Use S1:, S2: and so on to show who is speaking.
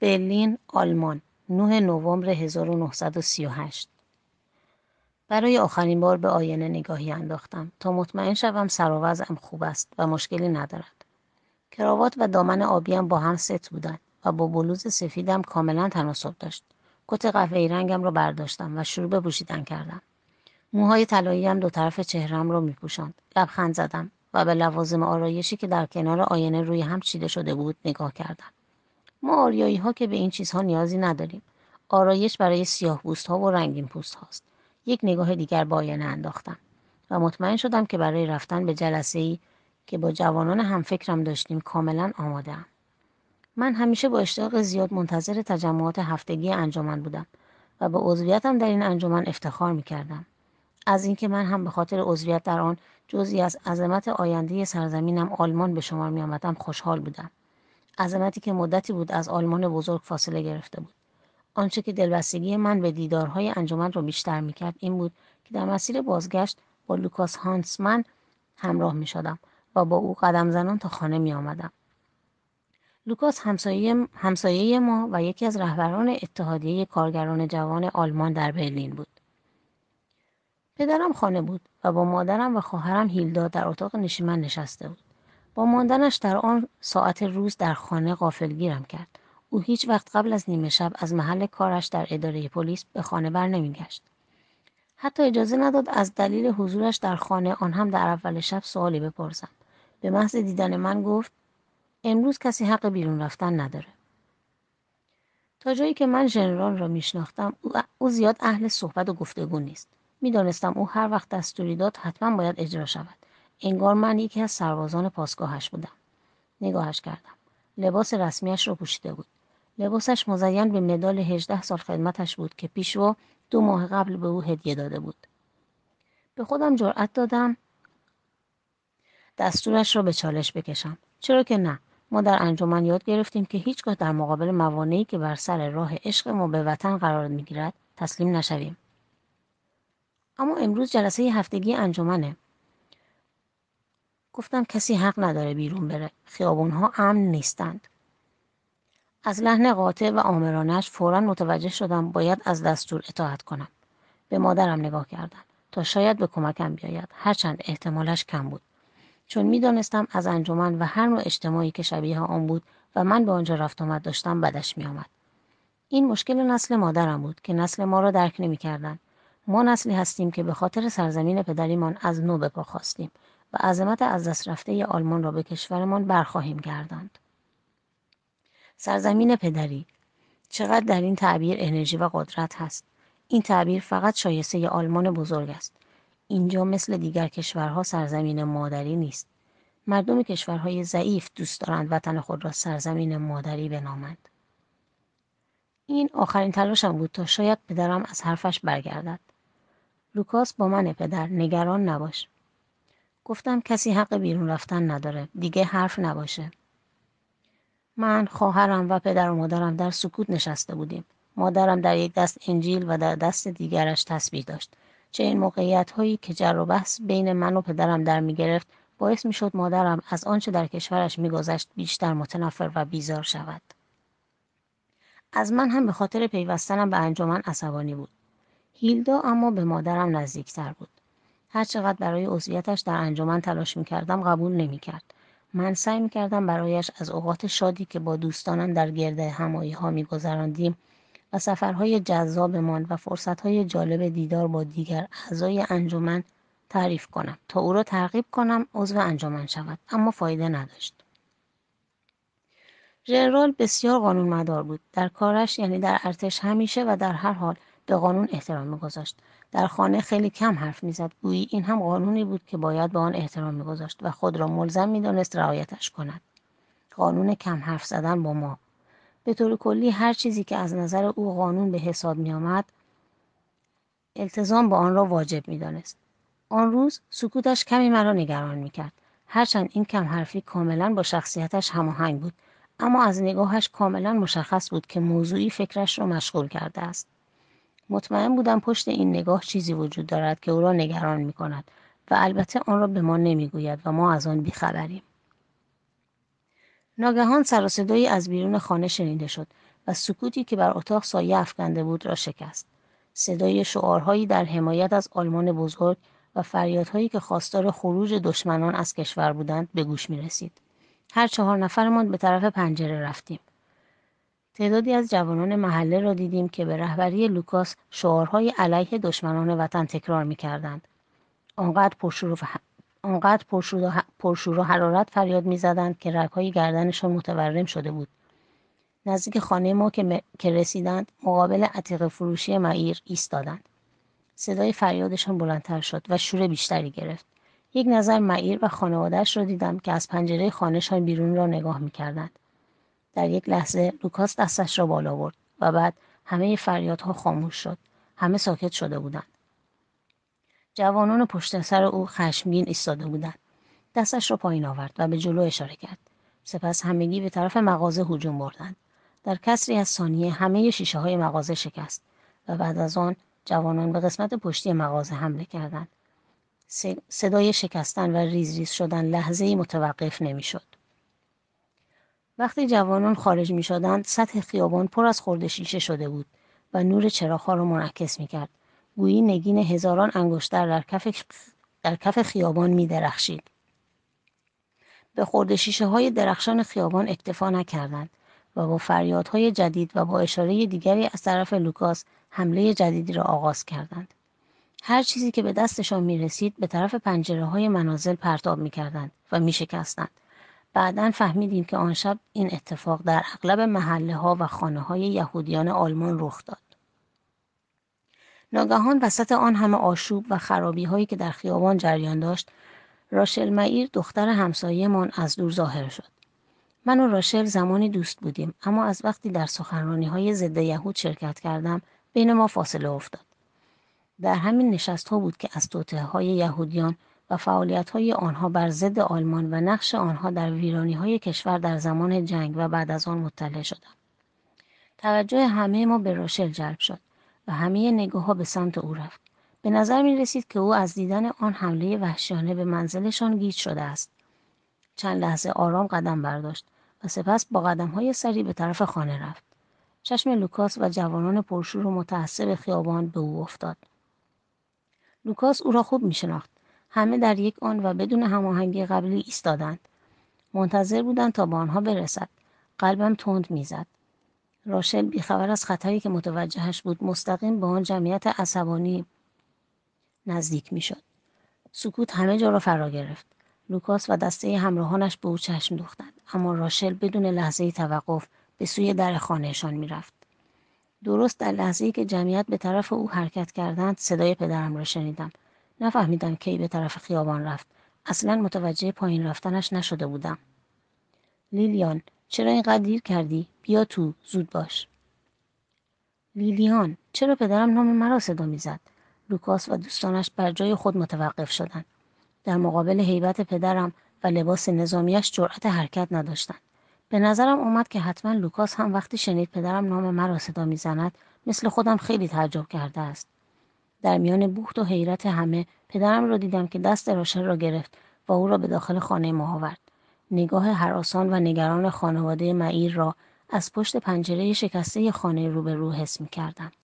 S1: برلین، آلمان، 9 نوامبر 1938 برای آخرین بار به آینه نگاهی انداختم تا مطمئن شوم سر خوب است و مشکلی ندارد. کراوات و دامن آبیم با هم ست بودند و با بلوز سفیدم کاملا تناسب داشت. کت قهوه‌ای رنگم را برداشتم و شروع به پوشیدن کردم. موهای طلاییم دو طرف چهرم را میپوشاند. لبخند زدم و به لوازم آرایشی که در کنار آینه روی هم چیده شده بود نگاه کردم. ما آریایی ها که به این چیزها نیازی نداریم. آرایش برای سیاه ها و رنگین پوست هاست. یک نگاه دیگر با آینه انداختم و مطمئن شدم که برای رفتن به جلسه ای که با جوانان هم فکرم داشتیم کاملا آماده ام. من همیشه با اشتیاق زیاد منتظر تجمعات هفتگی انجمن بودم و به عضویتم در این انجمن افتخار می کردم. از اینکه من هم به خاطر عضویت در آن جزی از عظمت آینده سرزمینم آلمان به شمار می آمدم خوشحال بودم. عظمتی که مدتی بود از آلمان بزرگ فاصله گرفته بود. آنچه که دلبستگی من به دیدارهای انجمن را بیشتر می‌کرد این بود که در مسیر بازگشت با لوکاس هانسمن همراه می شدم و با او قدم زنان تا خانه می آمدم. لوکاس همسایه, همسایه ما و یکی از رهبران اتحادیه کارگران جوان آلمان در برلین بود. پدرم خانه بود و با مادرم و خواهرم هیلدا در اتاق نشیمن نشسته بود. با ماندنش در آن ساعت روز در خانه گیرم کرد. او هیچ وقت قبل از نیمه شب از محل کارش در اداره پلیس به خانه بر نمیگشت. حتی اجازه نداد از دلیل حضورش در خانه آن هم در اول شب سوالی بپرسم. به محض دیدن من گفت امروز کسی حق بیرون رفتن نداره. تا جایی که من ژنرال را میشناختم او زیاد اهل صحبت و گفتگو نیست. می‌دانستم او هر وقت دستوری داد حتما باید اجرا شود. انگار من یکی از سربازان پاسگاهش بودم. نگاهش کردم. لباس رسمیش را پوشیده بود. لباسش مزین به مدال 18 سال خدمتش بود که پیشوا دو ماه قبل به او هدیه داده بود. به خودم جرأت دادم دستورش را به چالش بکشم. چرا که نه؟ ما در انجمن یاد گرفتیم که هیچگاه در مقابل موانعی که بر سر راه عشق ما به وطن قرار می‌گیرد تسلیم نشویم. اما امروز جلسه هفتگی انجمنه. گفتم کسی حق نداره بیرون بره. خیابونها امن نیستند. از لحن قاطع و آمرانش فورا متوجه شدم باید از دستور اطاعت کنم. به مادرم نگاه کردم تا شاید به کمکم بیاید هرچند احتمالش کم بود. چون می‌دانستم از انجمن و هر نوع اجتماعی که شبیه آن بود و من به آنجا رفت آمد داشتم بدش میآمد. این مشکل نسل مادرم بود که نسل ما را درک نمی‌کردند. ما نسلی هستیم که به خاطر سرزمین پدریمان از نو به پا خواستیم و عظمت از دست رفته آلمان را به کشورمان برخواهیم گرداند. سرزمین پدری چقدر در این تعبیر انرژی و قدرت هست؟ این تعبیر فقط شایسته آلمان بزرگ است. اینجا مثل دیگر کشورها سرزمین مادری نیست. مردم کشورهای ضعیف دوست دارند وطن خود را سرزمین مادری بنامند. این آخرین تلاشم بود تا شاید پدرم از حرفش برگردد. لوکاس با من پدر نگران نباش. گفتم کسی حق بیرون رفتن نداره. دیگه حرف نباشه. من خواهرم و پدر و مادرم در سکوت نشسته بودیم. مادرم در یک دست انجیل و در دست دیگرش تسبیح داشت. چه این موقعیت هایی که جر و بحث بین من و پدرم در می گرفت باعث می شد مادرم از آنچه در کشورش میگذشت بیشتر متنفر و بیزار شود. از من هم به خاطر پیوستنم به انجمن عصبانی بود. هیلدا اما به مادرم نزدیکتر بود. هرچقدر برای عضویتش در انجمن تلاش می‌کردم قبول نمی‌کرد. من سعی می‌کردم برایش از اوقات شادی که با دوستانم در گرد همایی ها میگذراندیم و سفرهای جذابمان و فرصتهای جالب دیدار با دیگر اعضای انجمن تعریف کنم تا او را ترغیب کنم عضو انجمن شود اما فایده نداشت. ژنرال بسیار قانون مدار بود. در کارش یعنی در ارتش همیشه و در هر حال به قانون احترام میگذاشت در خانه خیلی کم حرف می‌زد گویی این هم قانونی بود که باید به آن احترام میگذاشت و خود را ملزم می‌دانست رعایتش کند قانون کم حرف زدن با ما به طور کلی هر چیزی که از نظر او قانون به حساب می آمد التزام با آن را واجب می دانست. آن روز سکوتش کمی مرا نگران می کرد. هرچند این کم حرفی کاملا با شخصیتش هماهنگ بود اما از نگاهش کاملا مشخص بود که موضوعی فکرش را مشغول کرده است. مطمئن بودم پشت این نگاه چیزی وجود دارد که او را نگران می کند و البته آن را به ما نمی‌گوید و ما از آن بیخبریم. ناگهان سر و صدایی از بیرون خانه شنیده شد و سکوتی که بر اتاق سایه افکنده بود را شکست صدای شعارهایی در حمایت از آلمان بزرگ و فریادهایی که خواستار خروج دشمنان از کشور بودند به گوش می رسید. هر چهار نفرمان به طرف پنجره رفتیم. تعدادی از جوانان محله را دیدیم که به رهبری لوکاس شعارهای علیه دشمنان وطن تکرار می کردند. آنقدر پرشور آنقدر پرشور و حرارت فریاد می‌زدند که رگهای گردنشان متورم شده بود. نزدیک خانه ما که, که رسیدند مقابل عتیق فروشی معیر ایستادند. صدای فریادشان بلندتر شد و شور بیشتری گرفت. یک نظر معیر و خانوادهش را دیدم که از پنجره خانهشان بیرون را نگاه می‌کردند. در یک لحظه لوکاس دستش را بالا برد و بعد همه فریادها خاموش شد. همه ساکت شده بودند. جوانان پشت سر او خشمگین ایستاده بودند. دستش را پایین آورد و به جلو اشاره کرد. سپس همگی به طرف مغازه هجوم بردند. در کسری از ثانیه همه شیشه های مغازه شکست و بعد از آن جوانان به قسمت پشتی مغازه حمله کردند. صدای شکستن و ریز ریز شدن لحظه ای متوقف نمی‌شد. وقتی جوانان خارج می شدند سطح خیابان پر از خورده شیشه شده بود و نور چراغها را منعکس می کرد گویی نگین هزاران انگشتر در کف, در کف خیابان می درخشید. به خورده شیشه های درخشان خیابان اکتفا نکردند و با فریادهای جدید و با اشاره دیگری از طرف لوکاس حمله جدیدی را آغاز کردند. هر چیزی که به دستشان می رسید به طرف پنجره های منازل پرتاب می کردند و می شکستند. بعدا فهمیدیم که آن شب این اتفاق در اغلب محله ها و خانه های یهودیان آلمان رخ داد. ناگهان وسط آن همه آشوب و خرابی هایی که در خیابان جریان داشت راشل معیر دختر همسایهمان از دور ظاهر شد من و راشل زمانی دوست بودیم اما از وقتی در سخنرانی های ضد یهود شرکت کردم بین ما فاصله افتاد در همین نشست ها بود که از توطعه های یهودیان و فعالیت های آنها بر ضد آلمان و نقش آنها در ویرانی های کشور در زمان جنگ و بعد از آن مطلع شدم توجه همه ما به راشل جلب شد و همه نگاه ها به سمت او رفت. به نظر می رسید که او از دیدن آن حمله وحشیانه به منزلشان گیج شده است. چند لحظه آرام قدم برداشت و سپس با قدم های سریع به طرف خانه رفت. چشم لوکاس و جوانان پرشور و متعصب خیابان به او افتاد. لوکاس او را خوب می شناخت. همه در یک آن و بدون هماهنگی قبلی ایستادند. منتظر بودند تا به آنها برسد. قلبم تند می‌زد. راشل بیخبر از خطری که متوجهش بود مستقیم به آن جمعیت عصبانی نزدیک می‌شد سکوت همه جا را فرا گرفت لوکاس و دسته همراهانش به او چشم دوختند اما راشل بدون لحظه توقف به سوی در خانهشان می‌رفت درست در لحظه که جمعیت به طرف او حرکت کردند صدای پدرم را شنیدم نفهمیدم کی به طرف خیابان رفت. اصلا متوجه پایین رفتنش نشده بودم. لیلیان چرا اینقدر دیر کردی؟ بیا تو زود باش. لیلیان چرا پدرم نام مرا صدا می‌زد؟ لوکاس و دوستانش بر جای خود متوقف شدند در مقابل هیبت پدرم و لباس نظامیش جرأت حرکت نداشتند به نظرم اومد که حتما لوکاس هم وقتی شنید پدرم نام مرا صدا می‌زند مثل خودم خیلی تعجب کرده است. در میان بهت و حیرت همه پدرم را دیدم که دست راشل را گرفت و او را به داخل خانه ما آورد نگاه هراسان و نگران خانواده مایر را از پشت پنجره شکسته خانه روبرو حس می کردم.